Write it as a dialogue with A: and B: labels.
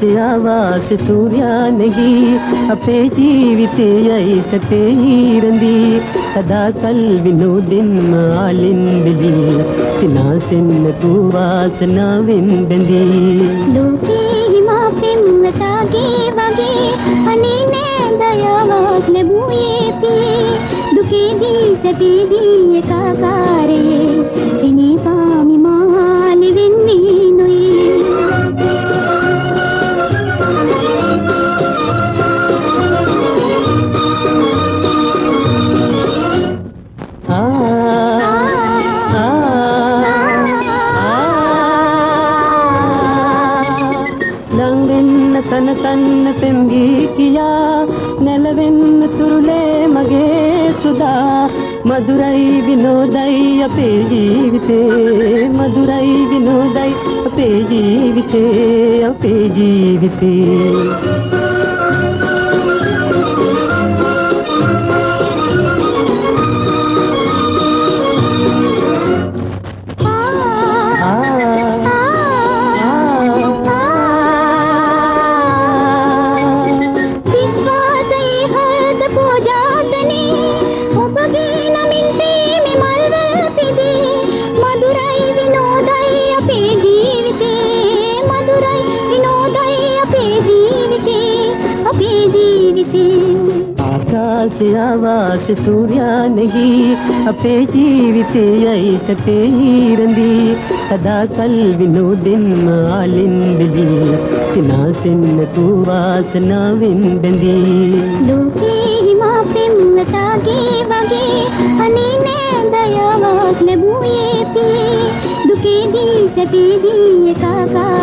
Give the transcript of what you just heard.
A: ආවාස සූර්යානගී. අපේ ජීවිතයයි සැපේ හිරඳී සදාකල් විනෝදෙන් ආලින්දදී සිනාසෙන්න කුවාසනාවෙන් බැඳී.
B: ලෝකේ හිමා පෙම්වතාගේ වගේ අනේ නෑ දයාවක් ලැබුවේ පියේ දුකේදී සැපේදී එකාකාරයේ തന്ന സന്ന പെങ്കിക്കിയ നിലവെന്ന് തുരുളേ മകേ സുധാ. മധുരൈ വിനോദൈ അപ്പേ ജീവിതേ മധുരൈ വിനോദൈ അപ്പേ ജീവിതേ അപ്പേ ജീവിതേ.
A: ආකාශය ආවාස සූර්යානගී අපේ ජීවිතයයි සැපේ හිරඳී සදාකල් විනෝදෙන් ආලින්දදී සිනාසෙන්න කුවාසනාවෙන් බැඳී.
B: ලෝකේ හිමා පෙම්වතාගේ වගේ අනේ නෑ දයාවක් ලැබුවේ පියේ දුකේදී සැපේදී එකාකාරයේ